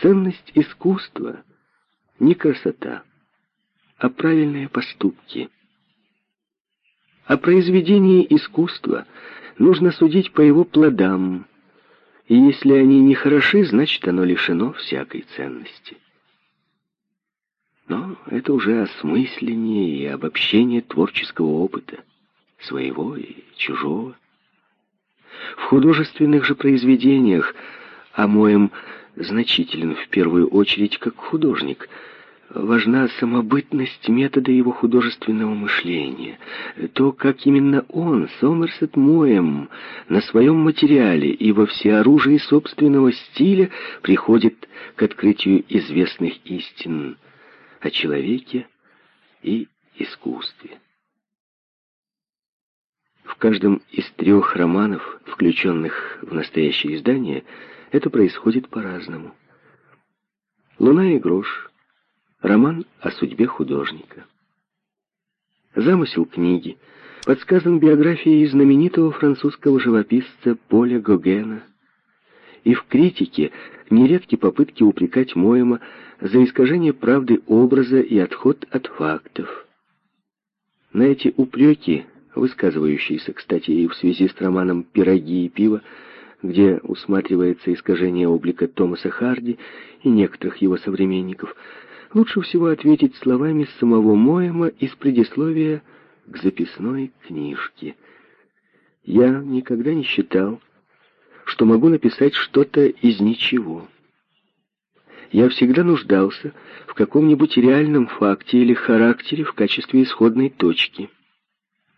Ценность искусства не красота, а правильные поступки. О произведении искусства нужно судить по его плодам, и если они не хороши, значит оно лишено всякой ценности. Но это уже осмысление и обобщение творческого опыта, своего и чужого. В художественных же произведениях Амоем значителен в первую очередь как художник. Важна самобытность метода его художественного мышления. То, как именно он, Сомерсет Моем, на своем материале и во всеоружии собственного стиля приходит к открытию известных истин о человеке и искусстве. В каждом из трех романов, включенных в настоящее издание, это происходит по-разному. «Луна и грош» — роман о судьбе художника. Замысел книги подсказан биографией знаменитого французского живописца Поля Гогена, и в критике нередки попытки упрекать Моема за искажение правды образа и отход от фактов. На эти упреки высказывающийся, кстати, и в связи с романом «Пироги и пиво», где усматривается искажение облика Томаса Харди и некоторых его современников, лучше всего ответить словами самого Моэма из предисловия к записной книжке. «Я никогда не считал, что могу написать что-то из ничего. Я всегда нуждался в каком-нибудь реальном факте или характере в качестве исходной точки».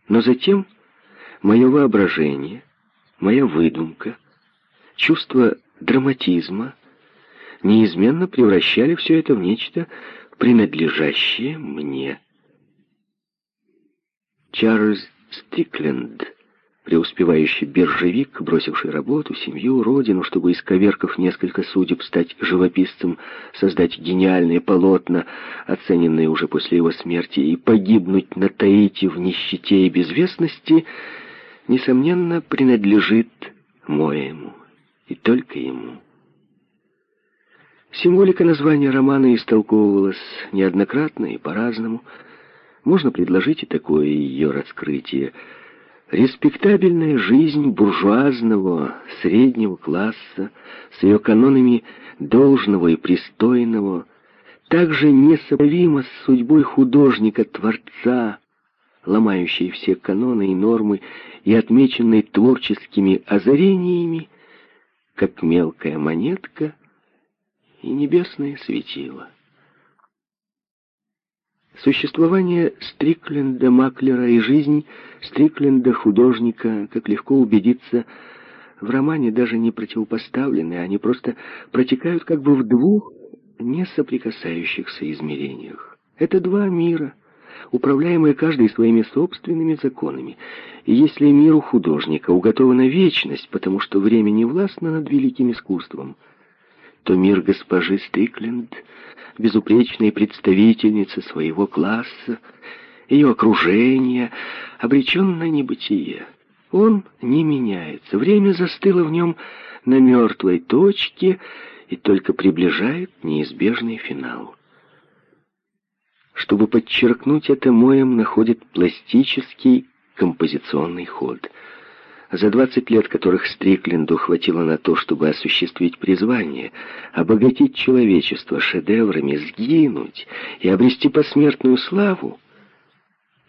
Но затем мое воображение, моя выдумка, чувство драматизма неизменно превращали все это в нечто, принадлежащее мне. Чарльз Стрикленд преуспевающий биржевик, бросивший работу, семью, родину, чтобы, исковеркав несколько судеб, стать живописцем, создать гениальные полотна, оцененные уже после его смерти, и погибнуть на Таити в нищете и безвестности, несомненно, принадлежит моему, и только ему. Символика названия романа истолковывалась неоднократно и по-разному. Можно предложить и такое ее раскрытие – Респектабельная жизнь буржуазного среднего класса с ее канонами должного и пристойного также несопоставима с судьбой художника-творца, ломающей все каноны и нормы и отмеченной творческими озарениями, как мелкая монетка и небесное светило. Существование Стрикленда Маклера и жизнь Стрикленда художника, как легко убедиться, в романе даже не противопоставлены, они просто протекают как бы в двух несоприкасающихся измерениях. Это два мира, управляемые каждый своими собственными законами. И если миру художника уготована вечность, потому что время не властно над великим искусством, то мир госпожи Стрикленд — безупречной представительницы своего класса, ее окружение, обречен на небытие. Он не меняется, время застыло в нем на мертвой точке и только приближает неизбежный финал. Чтобы подчеркнуть это, Моем находит пластический композиционный ход — за 20 лет, которых Стрикленду хватило на то, чтобы осуществить призвание, обогатить человечество шедеврами, сгинуть и обрести посмертную славу,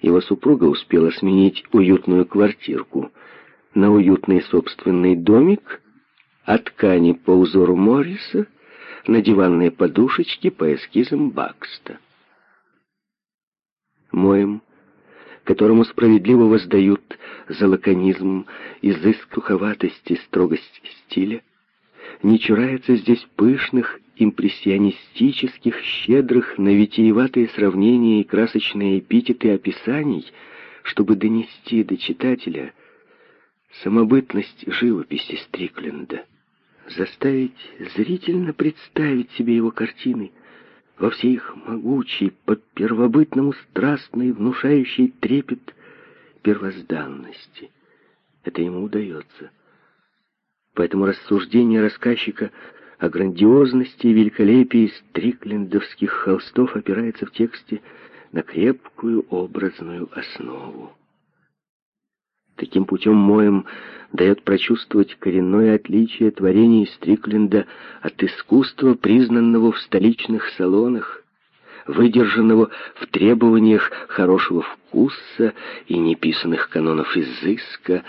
его супруга успела сменить уютную квартирку на уютный собственный домик, от ткани по узору Морриса на диванные подушечки по эскизам Бакста. Моем которому справедливо воздают за лаконизм, изыск суховатости, строгость стиля, не чурается здесь пышных, импрессионистических, щедрых на витиеватые сравнения и красочные эпитеты описаний, чтобы донести до читателя самобытность живописи Стрикленда, заставить зрительно представить себе его картины, во всей их могучей, по первобытному страстной, внушающей трепет первозданности. Это ему удается. Поэтому рассуждения рассказчика о грандиозности и великолепии стриклендовских холстов опирается в тексте на крепкую образную основу. Таким путем Моем дает прочувствовать коренное отличие творений Стрикленда от искусства, признанного в столичных салонах, выдержанного в требованиях хорошего вкуса и неписанных канонов изыска,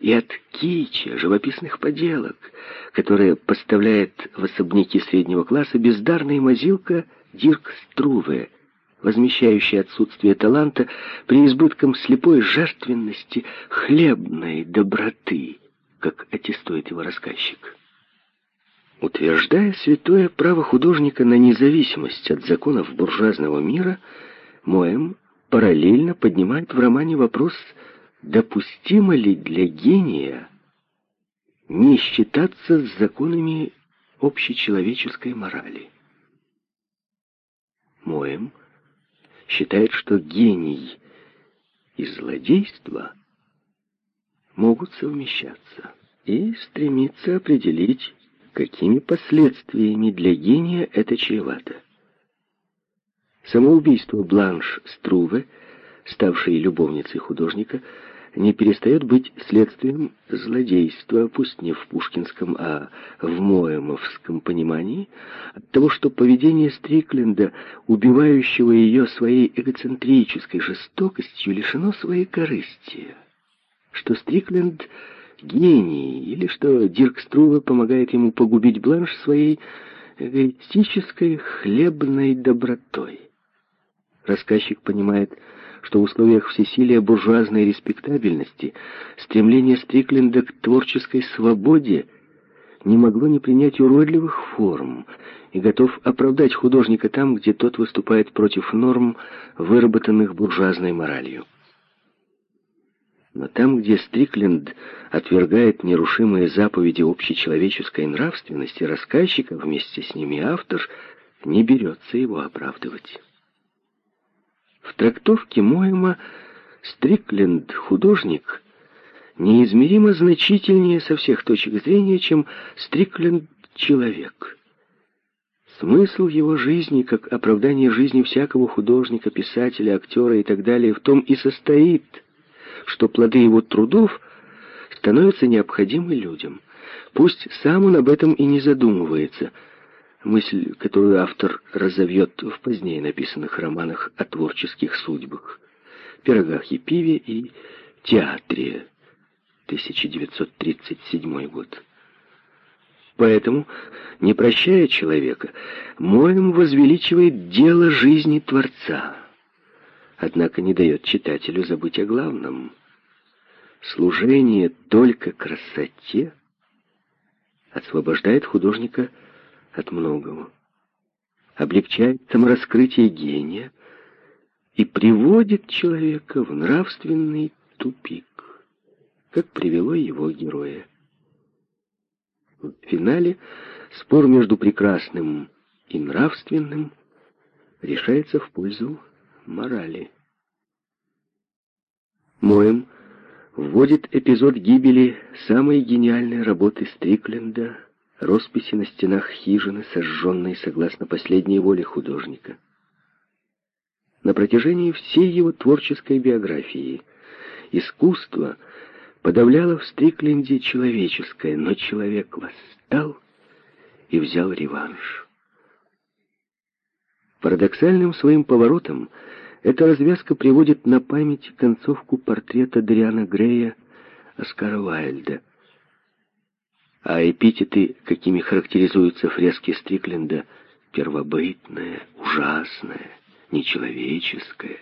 и от кича, живописных поделок, которые поставляет в особняки среднего класса бездарная мазилка Дирк Струве, возмещающий отсутствие таланта при избытком слепой жертвенности, хлебной доброты, как аттестует его рассказчик. Утверждая святое право художника на независимость от законов буржуазного мира, Моэм параллельно поднимает в романе вопрос, допустимо ли для гения не считаться с законами общечеловеческой морали. Моэм – считает, что гений и злодейство могут совмещаться и стремится определить, какими последствиями для гения это чревато. Самоубийство Бланш Струве, ставшей любовницей художника, не перестает быть следствием злодейства, пусть не в пушкинском, а в моемовском понимании, от того, что поведение Стрикленда, убивающего ее своей эгоцентрической жестокостью, лишено своей корысти, что Стрикленд — гений, или что Дирк Струве помогает ему погубить Бланш своей эгоистической хлебной добротой. Рассказчик понимает, что в условиях всесилия буржуазной респектабельности стремление Стрикленда к творческой свободе не могло не принять уродливых форм и готов оправдать художника там, где тот выступает против норм, выработанных буржуазной моралью. Но там, где Стрикленд отвергает нерушимые заповеди общечеловеческой нравственности, рассказчик, а вместе с ними автор, не берется его оправдывать. В трактовке Моэма Стрикленд художник неизмеримо значительнее со всех точек зрения, чем Стрикленд человек. Смысл его жизни, как оправдание жизни всякого художника, писателя, актера и так далее, в том и состоит, что плоды его трудов становятся необходимы людям. Пусть сам он об этом и не задумывается – мысль, которую автор разовьет в позднее написанных романах о творческих судьбах, «Пирогах и пиве» и «Театре», 1937 год. Поэтому, не прощая человека, Моем возвеличивает дело жизни Творца, однако не дает читателю забыть о главном. Служение только красоте освобождает художника от многого, облегчает самораскрытие гения и приводит человека в нравственный тупик, как привело его героя. В финале спор между прекрасным и нравственным решается в пользу морали. Моем вводит эпизод гибели самой гениальной работы Стрикленда росписи на стенах хижины, сожженной согласно последней воле художника. На протяжении всей его творческой биографии искусство подавляло в Стрикленде человеческое, но человек восстал и взял реванш. Парадоксальным своим поворотом эта развязка приводит на память концовку портрета Дриана Грея Оскара Вайльда – а эпитеты, какими характеризуются фрески Стрикленда, первобытное, ужасное, нечеловеческое,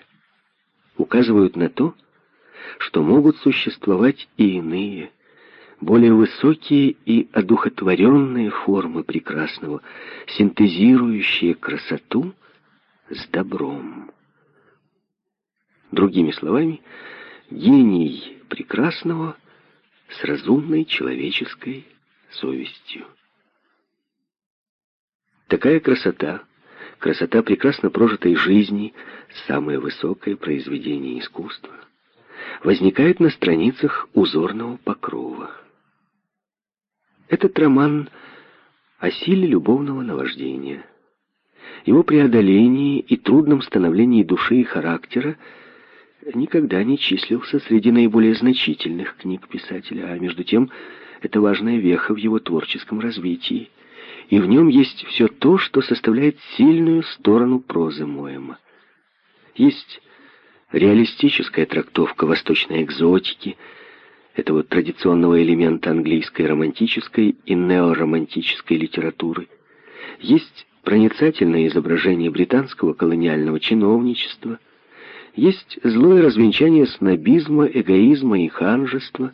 указывают на то, что могут существовать и иные, более высокие и одухотворенные формы прекрасного, синтезирующие красоту с добром. Другими словами, гений прекрасного с разумной человеческой совестью. Такая красота, красота прекрасно прожитой жизни, самое высокое произведение искусства, возникает на страницах узорного покрова. Этот роман о силе любовного наваждения, его преодолении и трудном становлении души и характера никогда не числился среди наиболее значительных книг писателя, а между тем это важная веха в его творческом развитии, и в нем есть все то, что составляет сильную сторону прозы Моэма. Есть реалистическая трактовка восточной экзотики, этого традиционного элемента английской романтической и неоромантической литературы. Есть проницательное изображение британского колониального чиновничества, есть злое развенчание снобизма, эгоизма и ханжества,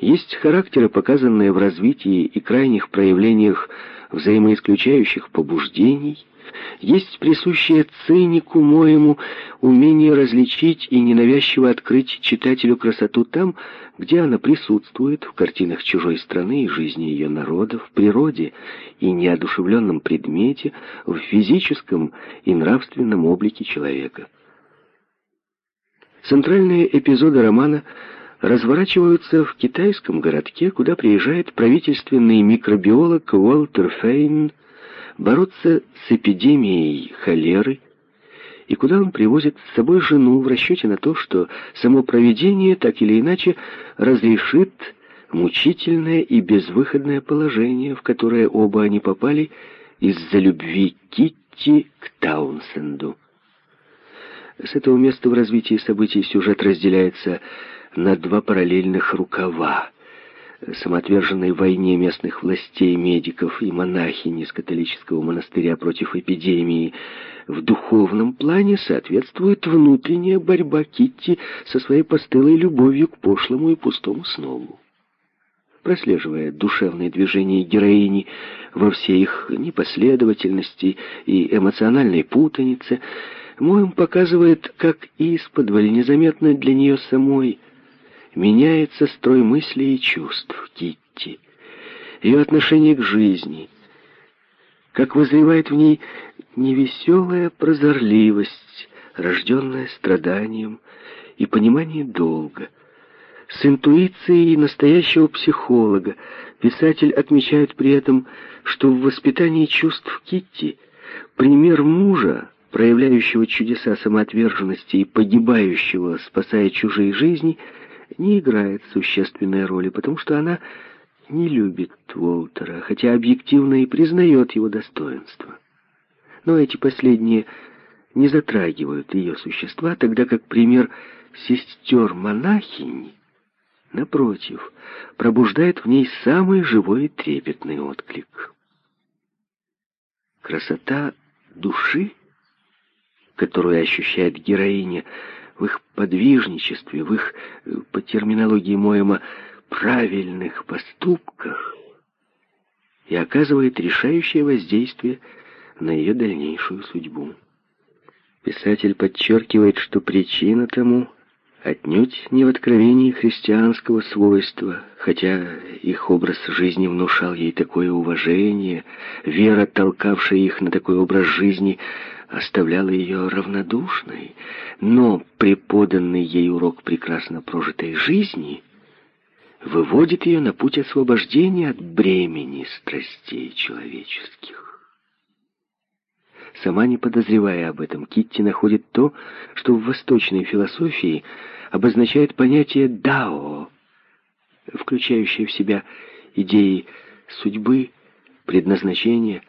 есть характеры, показанные в развитии и крайних проявлениях взаимоисключающих побуждений, есть присущее цинику моему умение различить и ненавязчиво открыть читателю красоту там, где она присутствует, в картинах чужой страны и жизни ее народа, в природе и неодушевленном предмете, в физическом и нравственном облике человека. Центральные эпизоды романа разворачиваются в китайском городке, куда приезжает правительственный микробиолог Уолтер Фейн бороться с эпидемией холеры, и куда он привозит с собой жену в расчете на то, что само провидение так или иначе разрешит мучительное и безвыходное положение, в которое оба они попали из-за любви Китти к Таунсенду. С этого места в развитии событий сюжет разделяется на два параллельных рукава. Самоотверженной войне местных властей, медиков и монахинь из католического монастыря против эпидемии в духовном плане соответствует внутренняя борьба Китти со своей постылой любовью к пошлому и пустому снову. Прослеживая душевные движения героини во всей их непоследовательности и эмоциональной путанице, Моем показывает, как из-под незаметно для нее самой меняется строй мыслей и чувств Китти, ее отношение к жизни, как вызревает в ней невеселая прозорливость, рожденная страданием и пониманием долга. С интуицией настоящего психолога писатель отмечает при этом, что в воспитании чувств Китти пример мужа, проявляющего чудеса самоотверженности и погибающего, спасая чужие жизни – не играет существенной роли, потому что она не любит Уолтера, хотя объективно и признает его достоинство. Но эти последние не затрагивают ее существа, тогда как пример сестер-монахинь, напротив, пробуждает в ней самый живой и трепетный отклик. Красота души, которую ощущает героиня, в их подвижничестве, в их, э, по терминологии Моема, правильных поступках и оказывает решающее воздействие на ее дальнейшую судьбу. Писатель подчеркивает, что причина тому отнюдь не в откровении христианского свойства, хотя их образ жизни внушал ей такое уважение, вера, толкавшая их на такой образ жизни, оставляла ее равнодушной, но преподанный ей урок прекрасно прожитой жизни выводит ее на путь освобождения от бремени страстей человеческих. Сама не подозревая об этом, Китти находит то, что в восточной философии обозначает понятие «дао», включающее в себя идеи судьбы, предназначения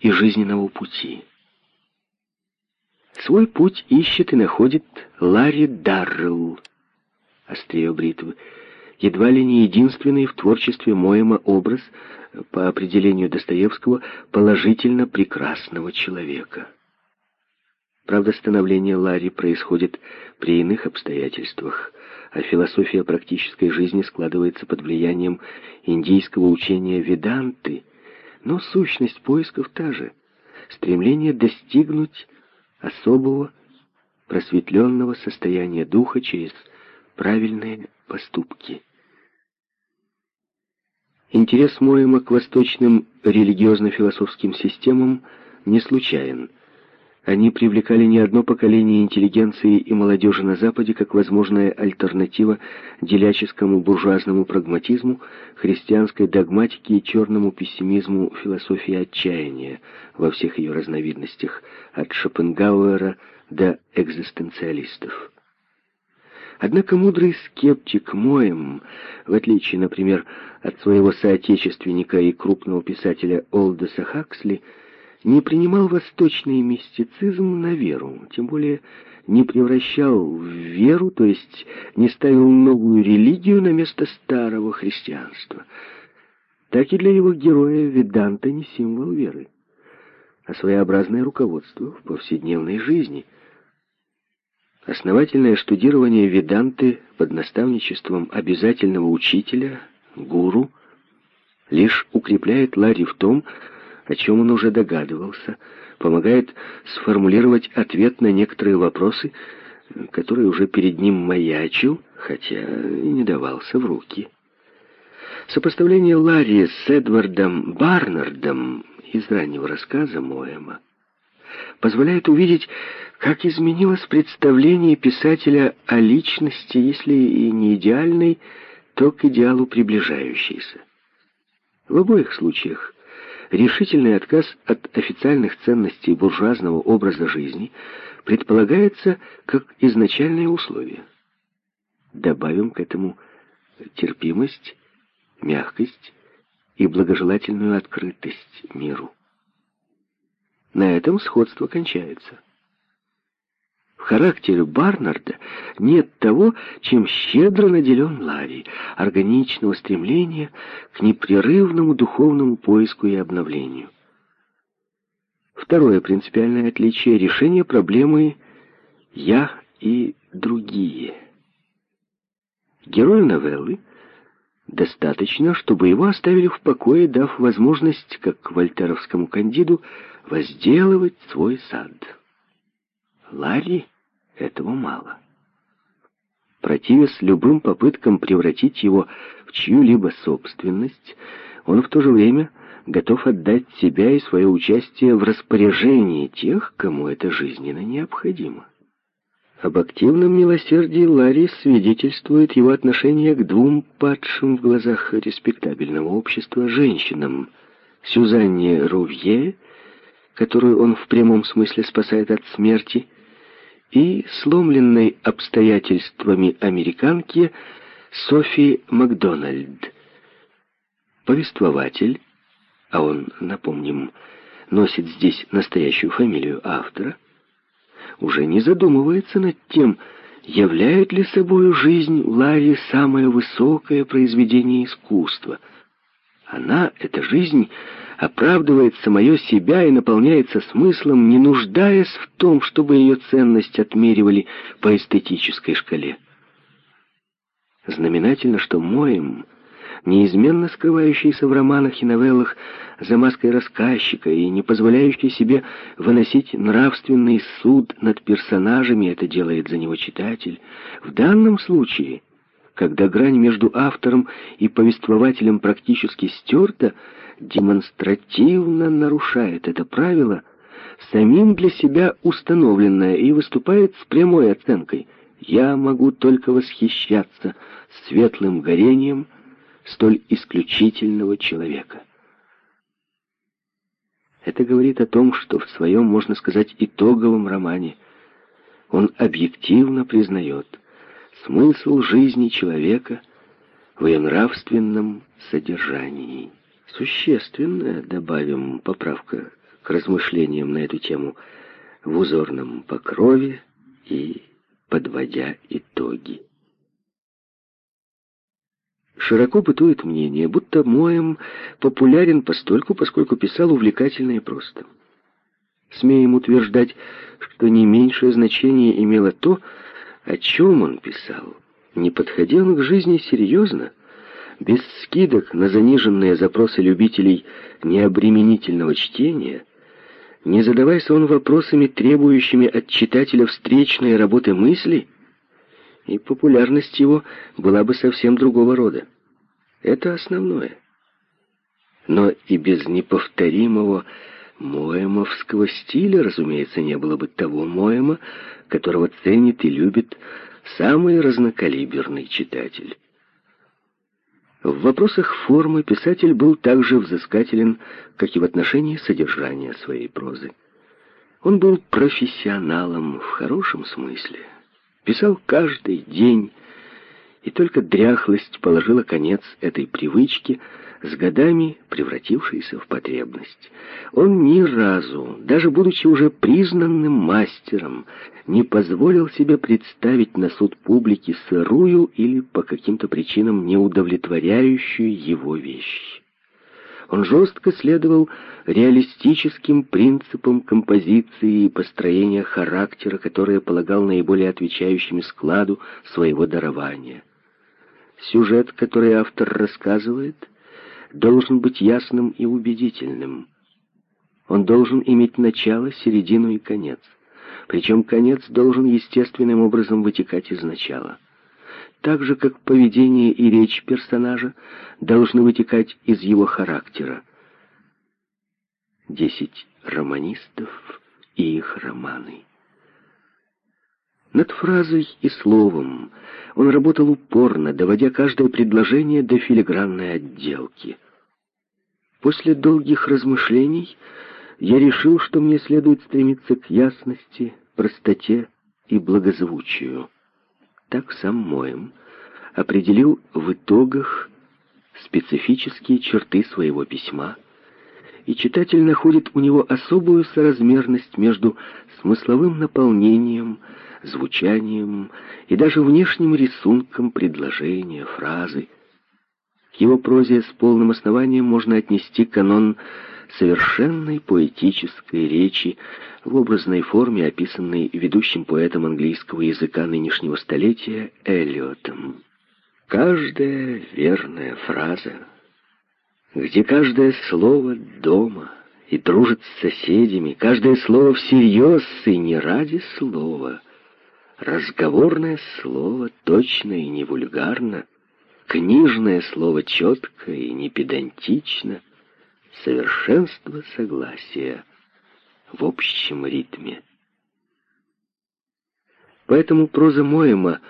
и жизненного пути. Свой путь ищет и находит Ларри Даррелл, острие бритвы, едва ли не единственный в творчестве Моема образ, по определению Достоевского, положительно прекрасного человека. Правда, становление Ларри происходит при иных обстоятельствах, а философия практической жизни складывается под влиянием индийского учения Веданты, но сущность поисков та же — стремление достигнуть особого просветленного состояния духа через правильные поступки. Интерес Моема к восточным религиозно-философским системам не случайен. Они привлекали не одно поколение интеллигенции и молодежи на Западе как возможная альтернатива деляческому буржуазному прагматизму, христианской догматике и черному пессимизму философии отчаяния во всех ее разновидностях, от Шопенгауэра до экзистенциалистов. Однако мудрый скептик Моем, в отличие, например, от своего соотечественника и крупного писателя Олдеса Хаксли, не принимал восточный мистицизм на веру, тем более не превращал в веру, то есть не ставил новую религию на место старого христианства. Так и для его героя Веданта не символ веры, а своеобразное руководство в повседневной жизни. Основательное штудирование Веданты под наставничеством обязательного учителя, гуру, лишь укрепляет Ларри в том, о чем он уже догадывался, помогает сформулировать ответ на некоторые вопросы, которые уже перед ним маячил, хотя и не давался в руки. Сопоставление Ларри с Эдвардом Барнардом из раннего рассказа Моэма позволяет увидеть, как изменилось представление писателя о личности, если и не идеальной, то к идеалу приближающейся. В обоих случаях решительный отказ от официальных ценностей буржуазного образа жизни предполагается как изначальное условие. Добавим к этому терпимость, мягкость и благожелательную открытость миру. На этом сходство кончается. В характере Барнарда нет того, чем щедро наделен Ларри, органичного стремления к непрерывному духовному поиску и обновлению. Второе принципиальное отличие — решение проблемы «я» и «другие». Герою новеллы достаточно, чтобы его оставили в покое, дав возможность, как вольтеровскому кандиду, возделывать свой сад. Ларри этого мало. Противясь любым попыткам превратить его в чью-либо собственность, он в то же время готов отдать себя и свое участие в распоряжении тех, кому это жизненно необходимо. Об активном милосердии Ларри свидетельствует его отношение к двум падшим в глазах респектабельного общества женщинам, Сюзанне Рувье, которую он в прямом смысле спасает от смерти, и сломленной обстоятельствами американки Софи Макдональд. Повествователь, а он, напомним, носит здесь настоящую фамилию автора, уже не задумывается над тем, являет ли собою жизнь Ларри самое высокое произведение искусства. Она, эта жизнь, оправдывает самое себя и наполняется смыслом, не нуждаясь в том, чтобы ее ценность отмеривали по эстетической шкале. Знаменательно, что Моем, неизменно скрывающийся в романах и новеллах за маской рассказчика и не позволяющий себе выносить нравственный суд над персонажами, это делает за него читатель, в данном случае, когда грань между автором и повествователем практически стерта, демонстративно нарушает это правило, самим для себя установленное, и выступает с прямой оценкой. Я могу только восхищаться светлым горением столь исключительного человека. Это говорит о том, что в своем, можно сказать, итоговом романе он объективно признает смысл жизни человека в ее нравственном содержании. Существенная, добавим, поправка к размышлениям на эту тему в узорном покрове и подводя итоги. Широко бытует мнение, будто Моем популярен постольку, поскольку писал увлекательно и просто. Смеем утверждать, что не меньшее значение имело то, о чем он писал. Не подходил он к жизни серьезно, без скидок на заниженные запросы любителей необременительного чтения, не задаваясь он вопросами, требующими от читателя встречной работы мысли, и популярность его была бы совсем другого рода. Это основное. Но и без неповторимого Моемовского стиля, разумеется, не было бы того Моема, которого ценит и любит самый разнокалиберный читатель. В вопросах формы писатель был также взыскателен, как и в отношении содержания своей прозы. Он был профессионалом в хорошем смысле. Писал каждый день, и только дряхлость положила конец этой привычке, с годами превратившейся в потребность. Он ни разу, даже будучи уже признанным мастером, не позволил себе представить на суд публики сырую или по каким-то причинам неудовлетворяющую его вещь. Он жестко следовал реалистическим принципам композиции и построения характера, которые полагал наиболее отвечающими складу своего дарования. Сюжет, который автор рассказывает, должен быть ясным и убедительным. Он должен иметь начало, середину и конец. Причем конец должен естественным образом вытекать из начала. Так же, как поведение и речь персонажа должны вытекать из его характера. Десять романистов и их романы. Над фразой и словом он работал упорно, доводя каждое предложение до филигранной отделки. После долгих размышлений я решил, что мне следует стремиться к ясности, простоте и благозвучию. Так сам Моем определил в итогах специфические черты своего письма, и читатель находит у него особую соразмерность между смысловым наполнением, звучанием и даже внешним рисунком предложения, фразы. К его прозе с полным основанием можно отнести канон совершенной поэтической речи в образной форме, описанной ведущим поэтом английского языка нынешнего столетия Эллиотом. Каждая верная фраза, где каждое слово дома и дружит с соседями, каждое слово всерьез и не ради слова — Разговорное слово точно и не вульгарно, книжное слово четко и не педантично, совершенство согласия в общем ритме. Поэтому проза Моема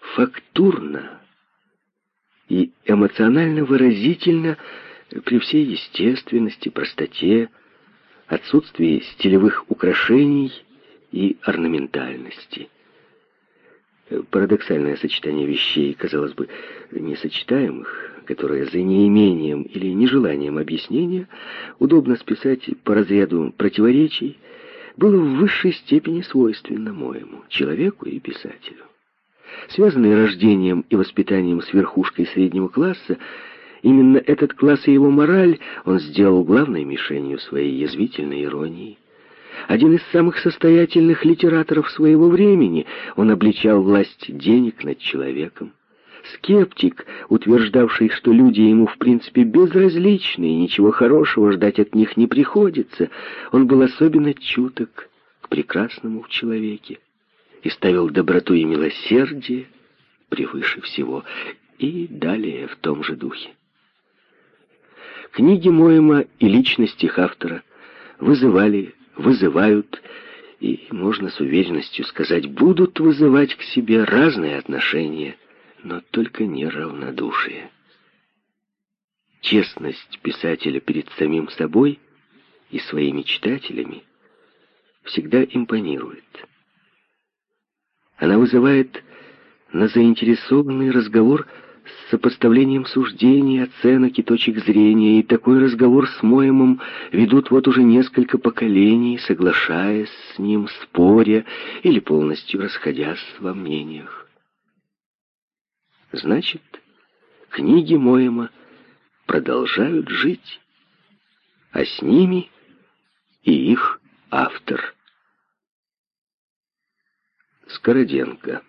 фактурна и эмоционально выразительна при всей естественности, простоте, отсутствии стилевых украшений и орнаментальности. Парадоксальное сочетание вещей, казалось бы, несочетаемых, которое за неимением или нежеланием объяснения удобно списать по разряду противоречий, было в высшей степени свойственно моему, человеку и писателю. Связанный рождением и воспитанием с верхушкой среднего класса, именно этот класс и его мораль он сделал главной мишенью своей язвительной иронии один из самых состоятельных литераторов своего времени. Он обличал власть денег над человеком. Скептик, утверждавший, что люди ему в принципе безразличны и ничего хорошего ждать от них не приходится, он был особенно чуток к прекрасному в человеке и ставил доброту и милосердие превыше всего, и далее в том же духе. Книги Моема и личность их автора вызывали вызывают и, можно с уверенностью сказать, будут вызывать к себе разные отношения, но только не равнодушие. Честность писателя перед самим собой и своими читателями всегда импонирует. Она вызывает на заинтересованный разговор с сопоставлением суждений, оценок и точек зрения, и такой разговор с Моемом ведут вот уже несколько поколений, соглашаясь с ним, споря или полностью расходясь во мнениях. Значит, книги Моема продолжают жить, а с ними и их автор. Скороденко